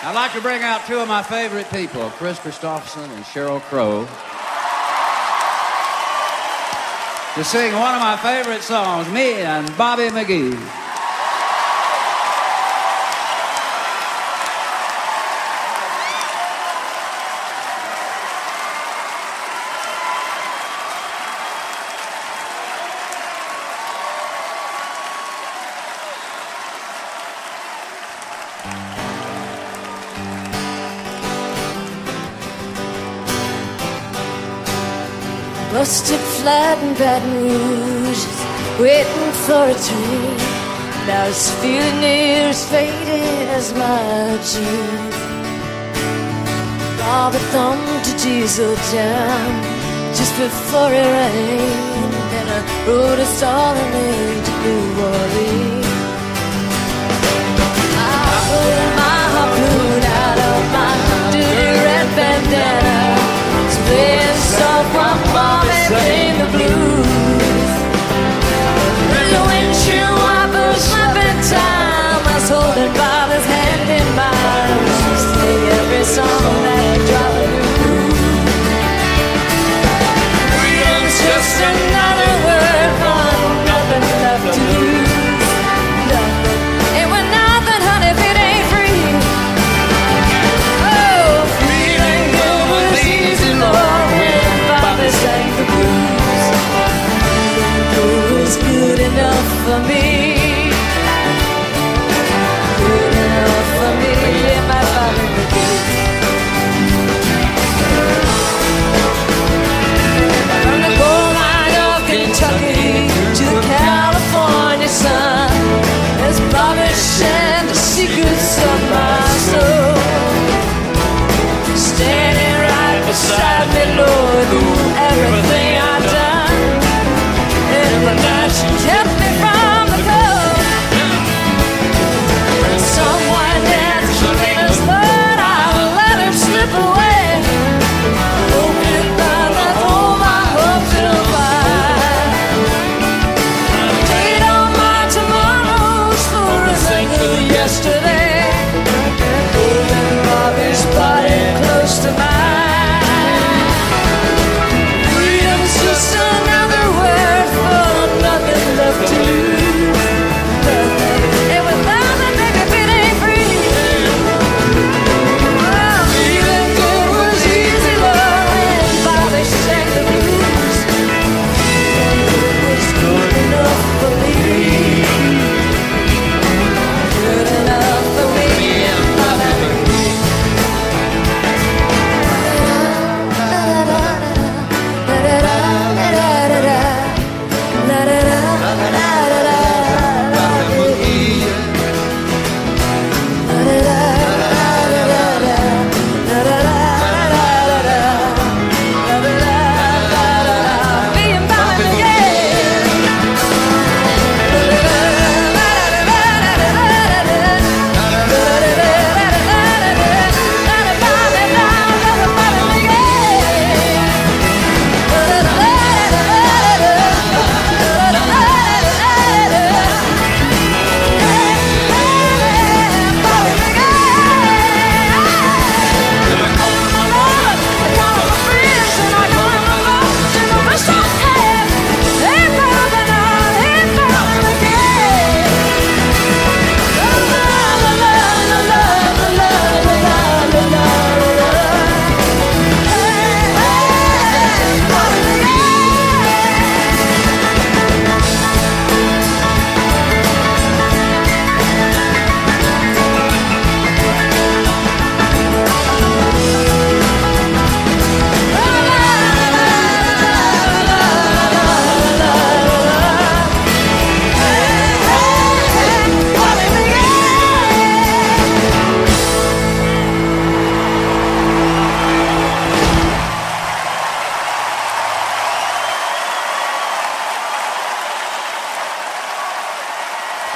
I'd like to bring out two of my favorite people, Kris Kristofferson and Sheryl Crow, to sing one of my favorite songs, Me and Bobby McGee. Busted flat in Baton Rouge, waiting for a train. Now it's feeling near as faded as my jeans. Bob a thumb to diesel jam just before it rained, and I wrote a song in for me.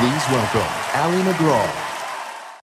Please welcome Ali MacGraw.